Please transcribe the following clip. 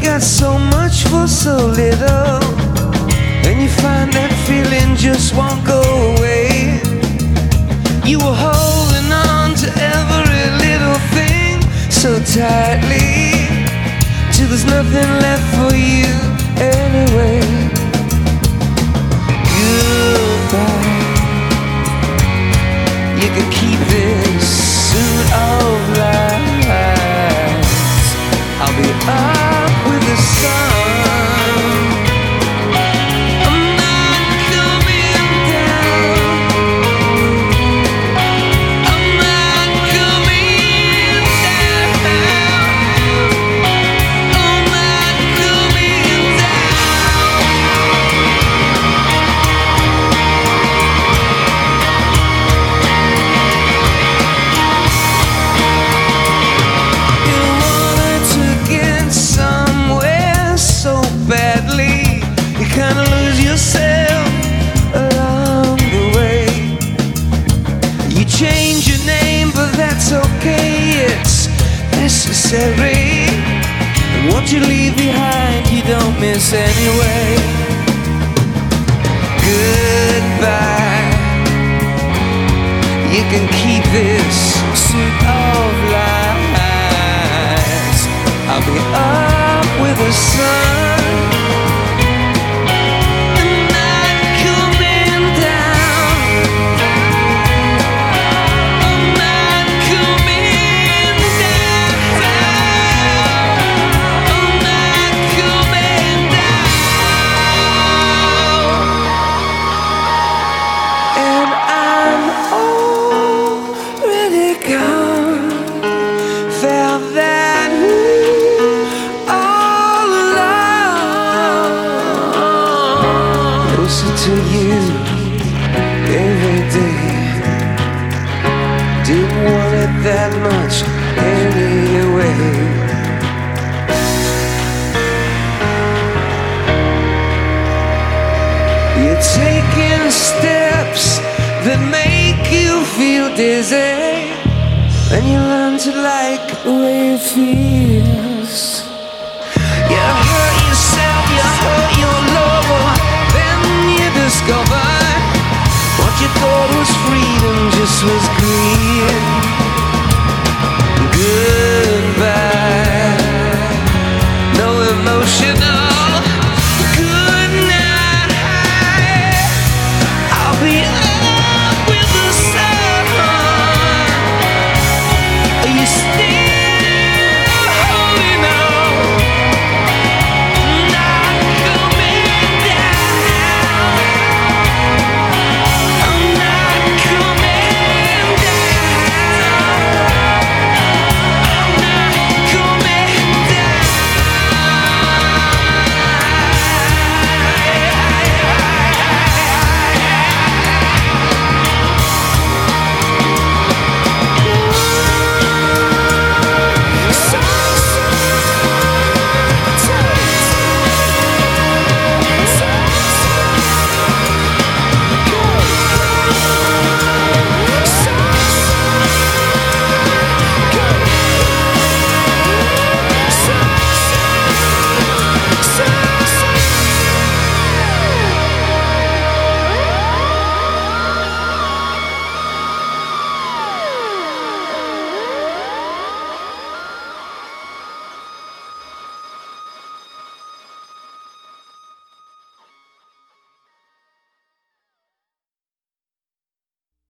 got so much for so little. And you find that feeling just won't go away. Necessary. And what you leave behind, you don't miss anyway. Goodbye. You can keep this suit of lies. I'll be up with the sun. To you every day. Didn't want it that much anyway. You're taking steps that make you feel dizzy. And you learn to like the way it feels. was green. Goodbye. No emotional. Good night. I'll be.